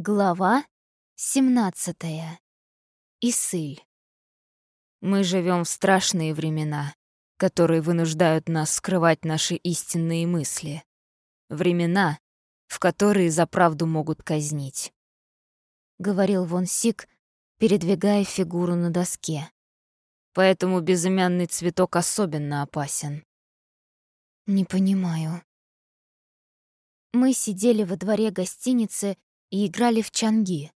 Глава 17. Исыль. Мы живем в страшные времена, которые вынуждают нас скрывать наши истинные мысли. Времена, в которые за правду могут казнить. Говорил Вон Сик, передвигая фигуру на доске. Поэтому безымянный цветок особенно опасен. Не понимаю. Мы сидели во дворе гостиницы и играли в чанги.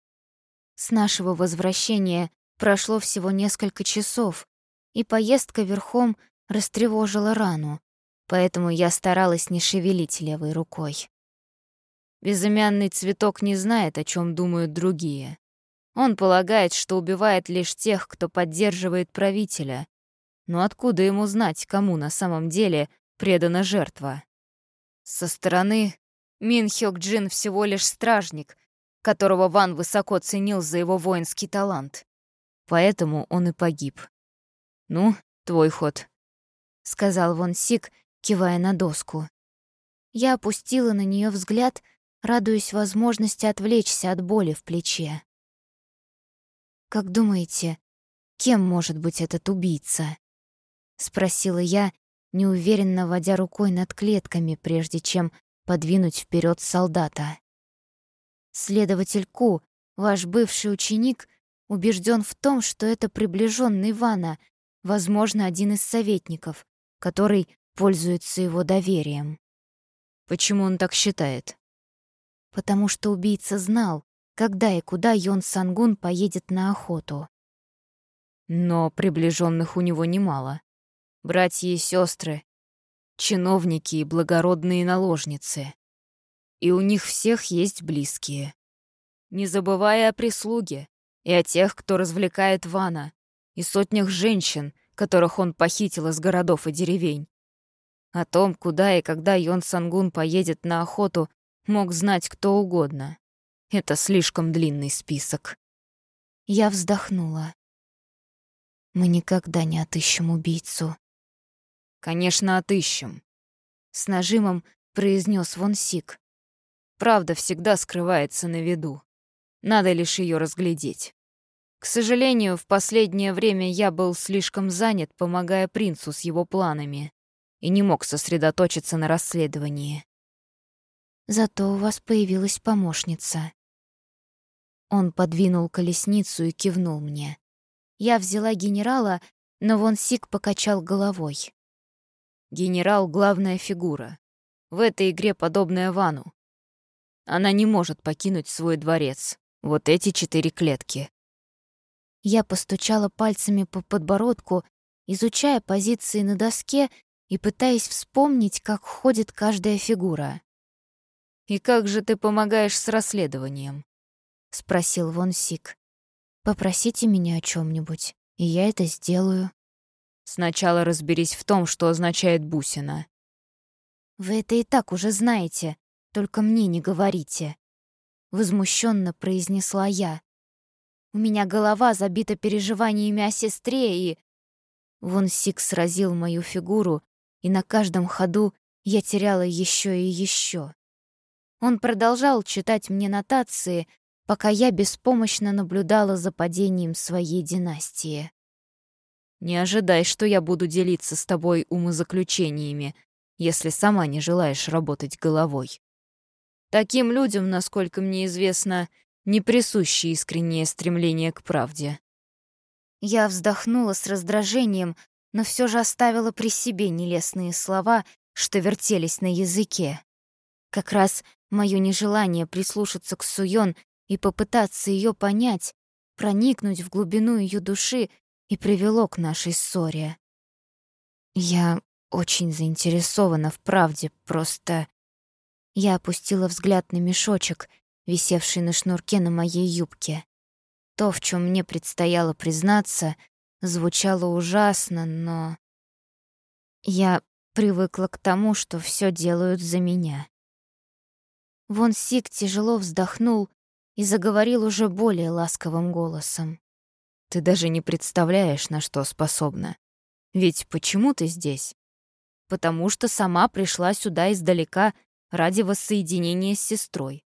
С нашего возвращения прошло всего несколько часов, и поездка верхом растревожила рану, поэтому я старалась не шевелить левой рукой. Безымянный цветок не знает, о чем думают другие. Он полагает, что убивает лишь тех, кто поддерживает правителя. Но откуда ему знать, кому на самом деле предана жертва? Со стороны Мин Хёк Джин всего лишь стражник, которого Ван высоко ценил за его воинский талант. Поэтому он и погиб. «Ну, твой ход», — сказал Вон Сик, кивая на доску. Я опустила на нее взгляд, радуясь возможности отвлечься от боли в плече. «Как думаете, кем может быть этот убийца?» — спросила я, неуверенно водя рукой над клетками, прежде чем подвинуть вперед солдата. Следователь Ку, ваш бывший ученик, убежден в том, что это приближенный Ивана, возможно, один из советников, который пользуется его доверием. Почему он так считает? Потому что убийца знал, когда и куда Йон Сангун поедет на охоту. Но приближенных у него немало. Братья и сестры, чиновники и благородные наложницы. И у них всех есть близкие. Не забывая о прислуге и о тех, кто развлекает Вана, и сотнях женщин, которых он похитил из городов и деревень. О том, куда и когда Йон Сангун поедет на охоту, мог знать кто угодно. Это слишком длинный список. Я вздохнула. Мы никогда не отыщем убийцу. «Конечно, отыщем», — с нажимом произнес Вон Сик. «Правда всегда скрывается на виду. Надо лишь ее разглядеть. К сожалению, в последнее время я был слишком занят, помогая принцу с его планами, и не мог сосредоточиться на расследовании. Зато у вас появилась помощница. Он подвинул колесницу и кивнул мне. Я взяла генерала, но Вон Сик покачал головой. Генерал — главная фигура. В этой игре подобная Вану. Она не может покинуть свой дворец. Вот эти четыре клетки. Я постучала пальцами по подбородку, изучая позиции на доске и пытаясь вспомнить, как ходит каждая фигура. «И как же ты помогаешь с расследованием?» — спросил Вон Сик. «Попросите меня о чем нибудь и я это сделаю». Сначала разберись в том, что означает бусина. Вы это и так уже знаете, только мне не говорите. Возмущенно произнесла я. У меня голова забита переживаниями о сестре и... Вон Сик сразил мою фигуру, и на каждом ходу я теряла еще и еще. Он продолжал читать мне нотации, пока я беспомощно наблюдала за падением своей династии. Не ожидай, что я буду делиться с тобой умозаключениями, если сама не желаешь работать головой. Таким людям, насколько мне известно, не присуще искреннее стремление к правде. Я вздохнула с раздражением, но все же оставила при себе нелестные слова, что вертелись на языке. Как раз мое нежелание прислушаться к Суён и попытаться ее понять, проникнуть в глубину ее души и привело к нашей ссоре. Я очень заинтересована в правде, просто... Я опустила взгляд на мешочек, висевший на шнурке на моей юбке. То, в чем мне предстояло признаться, звучало ужасно, но... Я привыкла к тому, что все делают за меня. Вон Сик тяжело вздохнул и заговорил уже более ласковым голосом. Ты даже не представляешь, на что способна. Ведь почему ты здесь? Потому что сама пришла сюда издалека ради воссоединения с сестрой.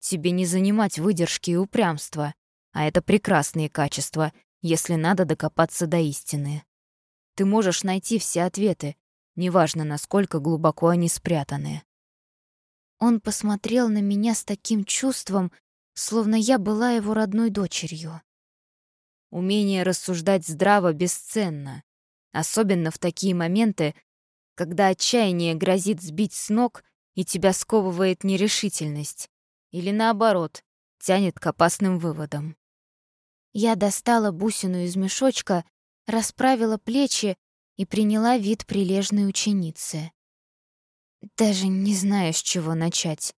Тебе не занимать выдержки и упрямства, а это прекрасные качества, если надо докопаться до истины. Ты можешь найти все ответы, неважно, насколько глубоко они спрятаны. Он посмотрел на меня с таким чувством, словно я была его родной дочерью. Умение рассуждать здраво бесценно, особенно в такие моменты, когда отчаяние грозит сбить с ног и тебя сковывает нерешительность, или наоборот, тянет к опасным выводам. Я достала бусину из мешочка, расправила плечи и приняла вид прилежной ученицы. Даже не знаю, с чего начать.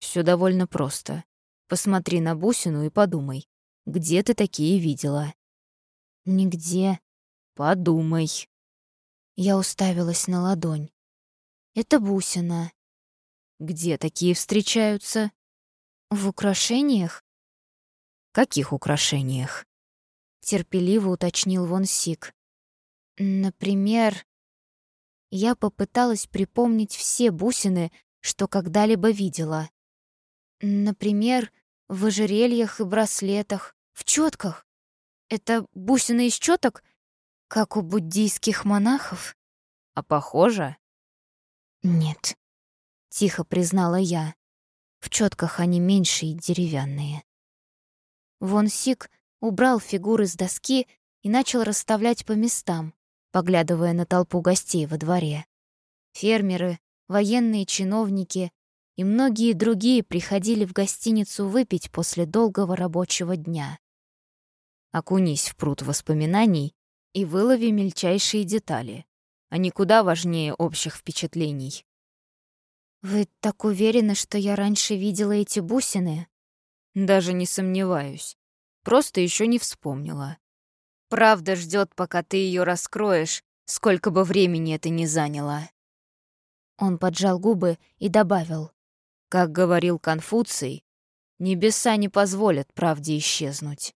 Все довольно просто. Посмотри на бусину и подумай, где ты такие видела? Нигде. Подумай. Я уставилась на ладонь. Это бусина. Где такие встречаются? В украшениях? Каких украшениях? Терпеливо уточнил Вон Сик. Например, я попыталась припомнить все бусины, что когда-либо видела. Например, в ожерельях и браслетах, в четках. Это бусины из четок, как у буддийских монахов? А похоже? Нет, тихо признала я. В четках они меньше и деревянные. Вон Сик убрал фигуры с доски и начал расставлять по местам, поглядывая на толпу гостей во дворе. Фермеры, военные чиновники и многие другие приходили в гостиницу выпить после долгого рабочего дня. Окунись в пруд воспоминаний и вылови мельчайшие детали. Они куда важнее общих впечатлений. «Вы так уверены, что я раньше видела эти бусины?» «Даже не сомневаюсь. Просто еще не вспомнила. Правда ждет, пока ты ее раскроешь, сколько бы времени это ни заняло». Он поджал губы и добавил. «Как говорил Конфуций, небеса не позволят правде исчезнуть».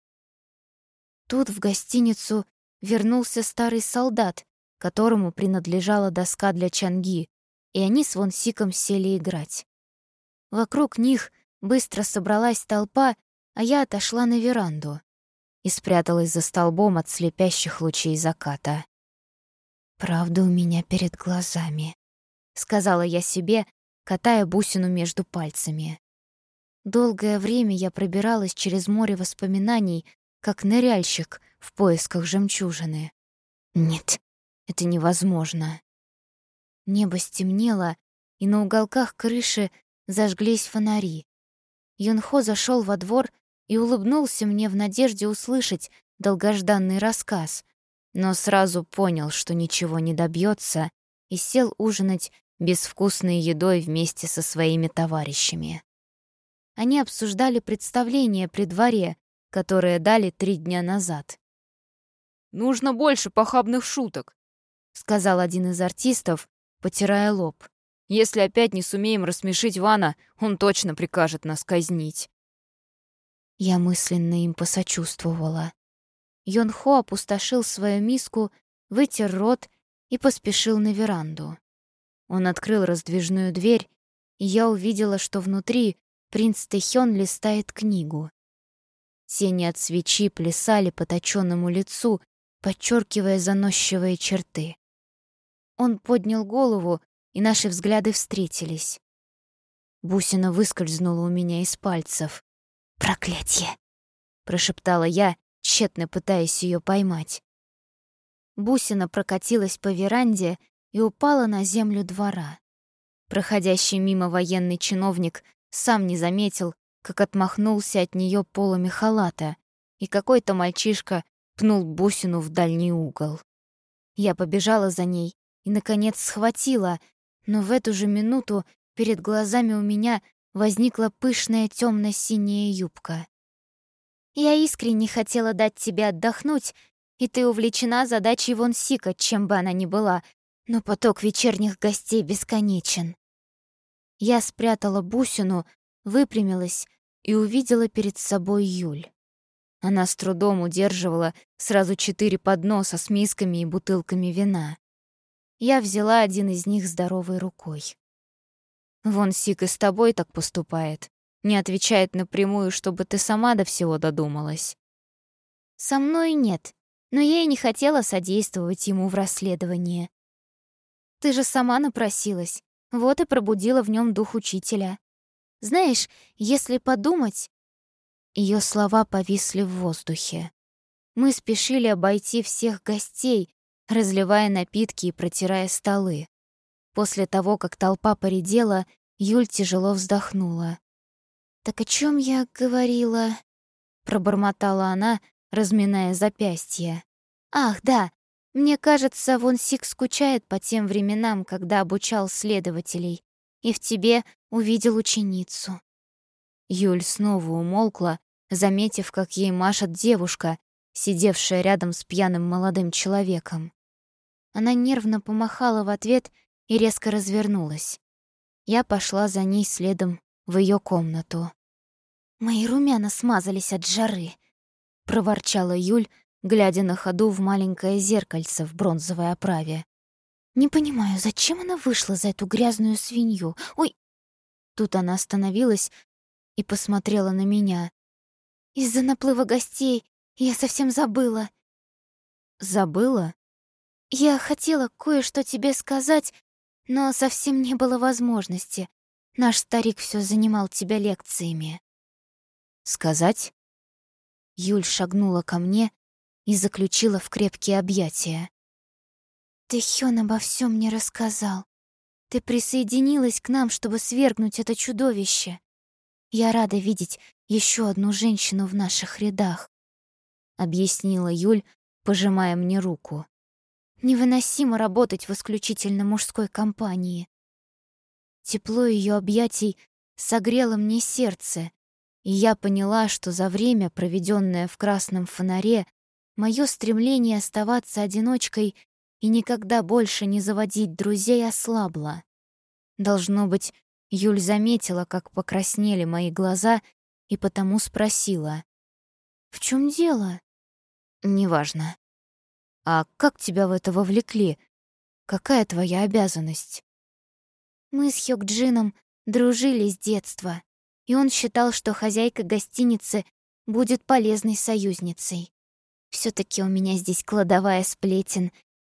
Тут в гостиницу вернулся старый солдат, которому принадлежала доска для чанги, и они с Вонсиком сели играть. Вокруг них быстро собралась толпа, а я отошла на веранду и спряталась за столбом от слепящих лучей заката. «Правда у меня перед глазами», — сказала я себе, катая бусину между пальцами. Долгое время я пробиралась через море воспоминаний, как ныряльщик в поисках жемчужины. Нет, это невозможно. Небо стемнело, и на уголках крыши зажглись фонари. Юнхо зашел во двор и улыбнулся мне в надежде услышать долгожданный рассказ, но сразу понял, что ничего не добьется, и сел ужинать безвкусной едой вместе со своими товарищами. Они обсуждали представление при дворе, которое дали три дня назад. «Нужно больше похабных шуток», — сказал один из артистов, потирая лоб. «Если опять не сумеем рассмешить Вана, он точно прикажет нас казнить». Я мысленно им посочувствовала. Йонхо опустошил свою миску, вытер рот и поспешил на веранду. Он открыл раздвижную дверь, и я увидела, что внутри принц Тэхён листает книгу. Тени от свечи плясали по точённому лицу, подчеркивая заносчивые черты. Он поднял голову, и наши взгляды встретились. Бусина выскользнула у меня из пальцев. «Проклятье!» — прошептала я, тщетно пытаясь ее поймать. Бусина прокатилась по веранде и упала на землю двора. Проходящий мимо военный чиновник сам не заметил, как отмахнулся от нее полами халата, и какой-то мальчишка пнул бусину в дальний угол. Я побежала за ней и, наконец, схватила, но в эту же минуту перед глазами у меня возникла пышная темно синяя юбка. «Я искренне хотела дать тебе отдохнуть, и ты увлечена задачей вон Сика, чем бы она ни была, но поток вечерних гостей бесконечен». Я спрятала бусину, выпрямилась и увидела перед собой Юль. Она с трудом удерживала сразу четыре подноса с мисками и бутылками вина. Я взяла один из них здоровой рукой. «Вон Сик и с тобой так поступает. Не отвечает напрямую, чтобы ты сама до всего додумалась. Со мной нет, но я и не хотела содействовать ему в расследовании. Ты же сама напросилась, вот и пробудила в нем дух учителя. Знаешь, если подумать... Ее слова повисли в воздухе. Мы спешили обойти всех гостей, разливая напитки и протирая столы. После того, как толпа поредела, Юль тяжело вздохнула. «Так о чем я говорила?» — пробормотала она, разминая запястье. «Ах, да, мне кажется, Вон Сик скучает по тем временам, когда обучал следователей, и в тебе увидел ученицу». Юль снова умолкла, заметив, как ей машет девушка, сидевшая рядом с пьяным молодым человеком. Она нервно помахала в ответ и резко развернулась. Я пошла за ней следом в ее комнату. «Мои румяна смазались от жары», — проворчала Юль, глядя на ходу в маленькое зеркальце в бронзовой оправе. «Не понимаю, зачем она вышла за эту грязную свинью? Ой!» Тут она остановилась и посмотрела на меня. «Из-за наплыва гостей я совсем забыла». «Забыла?» «Я хотела кое-что тебе сказать, но совсем не было возможности. Наш старик все занимал тебя лекциями». «Сказать?» Юль шагнула ко мне и заключила в крепкие объятия. «Ты, Хён, обо всем мне рассказал. Ты присоединилась к нам, чтобы свергнуть это чудовище. Я рада видеть еще одну женщину в наших рядах», — объяснила Юль, пожимая мне руку. «Невыносимо работать в исключительно мужской компании». Тепло ее объятий согрело мне сердце, и я поняла, что за время, проведенное в красном фонаре, мое стремление оставаться одиночкой и никогда больше не заводить друзей ослабло. Должно быть, Юль заметила, как покраснели мои глаза, и потому спросила. «В чем дело?» «Неважно. А как тебя в это вовлекли? Какая твоя обязанность?» Мы с Хёкджином дружили с детства и он считал, что хозяйка гостиницы будет полезной союзницей. все таки у меня здесь кладовая сплетен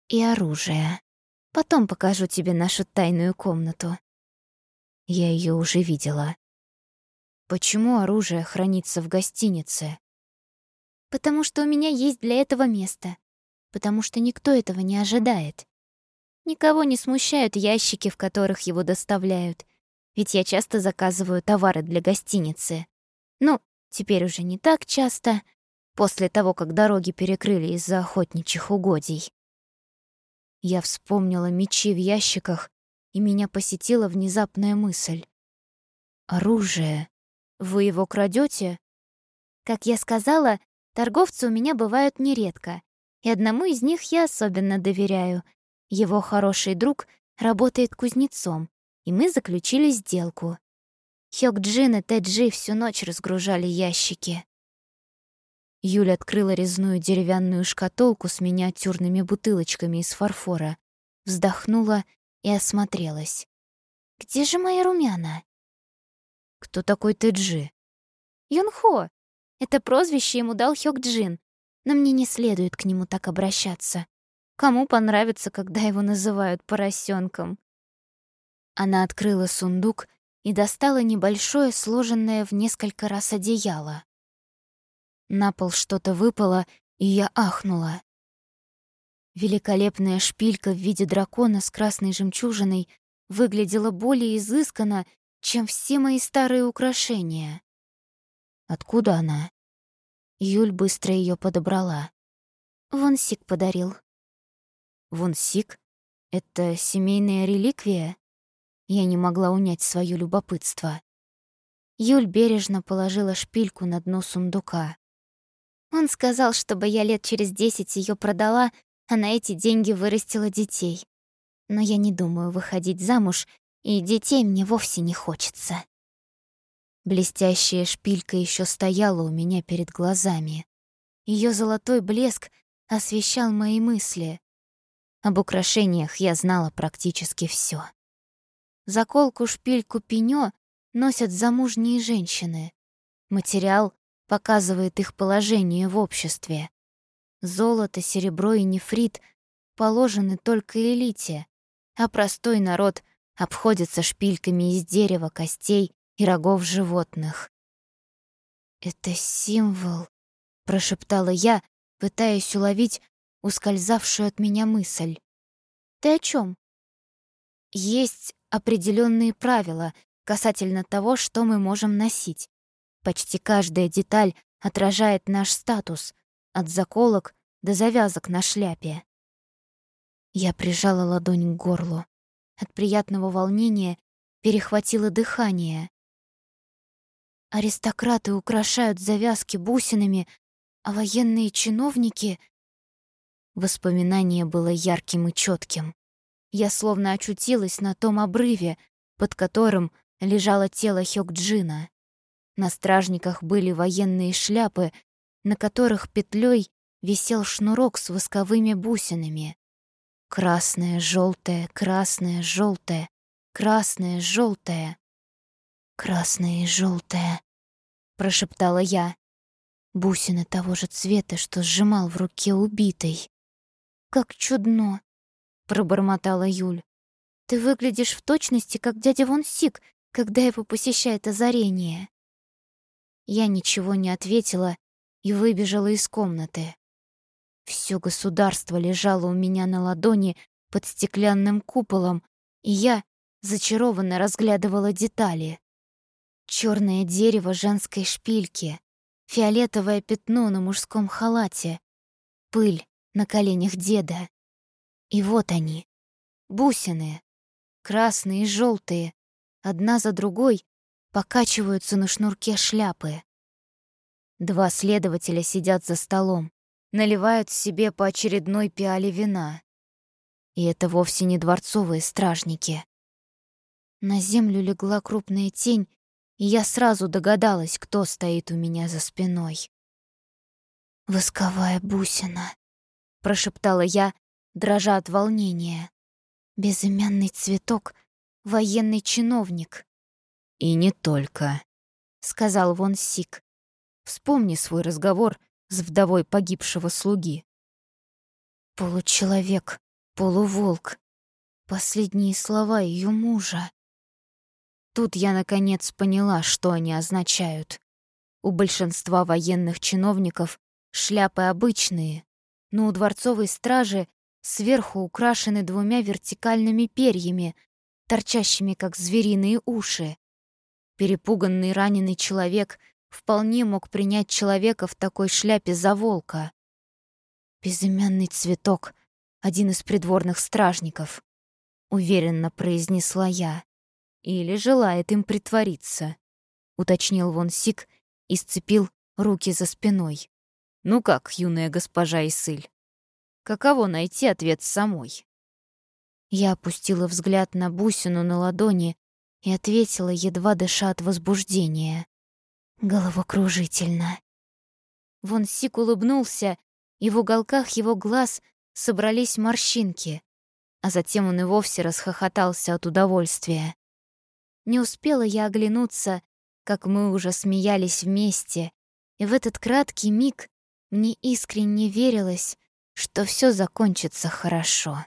и оружие. Потом покажу тебе нашу тайную комнату. Я ее уже видела. Почему оружие хранится в гостинице? Потому что у меня есть для этого место. Потому что никто этого не ожидает. Никого не смущают ящики, в которых его доставляют ведь я часто заказываю товары для гостиницы. Ну, теперь уже не так часто, после того, как дороги перекрыли из-за охотничьих угодий. Я вспомнила мечи в ящиках, и меня посетила внезапная мысль. «Оружие. Вы его крадете? Как я сказала, торговцы у меня бывают нередко, и одному из них я особенно доверяю. Его хороший друг работает кузнецом, и мы заключили сделку. Хёкджин и Тэджи всю ночь разгружали ящики. Юля открыла резную деревянную шкатулку с миниатюрными бутылочками из фарфора, вздохнула и осмотрелась. «Где же мои румяна?» «Кто такой Тэджи?» «Юнхо. Это прозвище ему дал Хёкджин, но мне не следует к нему так обращаться. Кому понравится, когда его называют поросенком? Она открыла сундук и достала небольшое, сложенное в несколько раз одеяло. На пол что-то выпало, и я ахнула. Великолепная шпилька в виде дракона с красной жемчужиной выглядела более изысканно, чем все мои старые украшения. Откуда она? Юль быстро ее подобрала. Вон Сик подарил. Вон Сик? Это семейная реликвия? Я не могла унять свое любопытство. Юль бережно положила шпильку на дно сундука. Он сказал, чтобы я лет через десять ее продала, а на эти деньги вырастила детей. Но я не думаю выходить замуж, и детей мне вовсе не хочется. Блестящая шпилька еще стояла у меня перед глазами. Ее золотой блеск освещал мои мысли. Об украшениях я знала практически все. Заколку-шпильку пенё носят замужние женщины. Материал показывает их положение в обществе. Золото, серебро и нефрит положены только элите, а простой народ обходится шпильками из дерева, костей и рогов животных. «Это символ», — прошептала я, пытаясь уловить ускользавшую от меня мысль. «Ты о чем? Есть определенные правила касательно того, что мы можем носить. Почти каждая деталь отражает наш статус, от заколок до завязок на шляпе. Я прижала ладонь к горлу. От приятного волнения перехватило дыхание. Аристократы украшают завязки бусинами, а военные чиновники... Воспоминание было ярким и четким. Я словно очутилась на том обрыве, под которым лежало тело Хёкджина. На стражниках были военные шляпы, на которых петлей висел шнурок с восковыми бусинами. Красное, желтое, красное, желтое, красное, желтое, красное и желтое, прошептала я. Бусины того же цвета, что сжимал в руке убитый. Как чудно, пробормотала Юль. Ты выглядишь в точности, как дядя Вон Сик, когда его посещает озарение. Я ничего не ответила и выбежала из комнаты. Всё государство лежало у меня на ладони под стеклянным куполом, и я зачарованно разглядывала детали. Чёрное дерево женской шпильки, фиолетовое пятно на мужском халате, пыль на коленях деда. И вот они, бусины, красные и жёлтые, одна за другой покачиваются на шнурке шляпы. Два следователя сидят за столом, наливают себе по очередной пиале вина. И это вовсе не дворцовые стражники. На землю легла крупная тень, и я сразу догадалась, кто стоит у меня за спиной. «Восковая бусина», — прошептала я, дрожа от волнения. «Безымянный цветок, военный чиновник». «И не только», — сказал Вон Сик. «Вспомни свой разговор с вдовой погибшего слуги. Получеловек, полуволк. Последние слова ее мужа. Тут я наконец поняла, что они означают. У большинства военных чиновников шляпы обычные, но у дворцовой стражи сверху украшены двумя вертикальными перьями, торчащими как звериные уши. Перепуганный раненый человек вполне мог принять человека в такой шляпе за волка. «Безымянный цветок, один из придворных стражников», — уверенно произнесла я. «Или желает им притвориться», — уточнил Вон Сик и сцепил руки за спиной. «Ну как, юная госпожа Исыль, каково найти ответ самой?» Я опустила взгляд на бусину на ладони и ответила, едва дыша от возбуждения. Головокружительно. Вон Сик улыбнулся, и в уголках его глаз собрались морщинки, а затем он и вовсе расхохотался от удовольствия. Не успела я оглянуться, как мы уже смеялись вместе, и в этот краткий миг мне искренне верилось, что все закончится хорошо.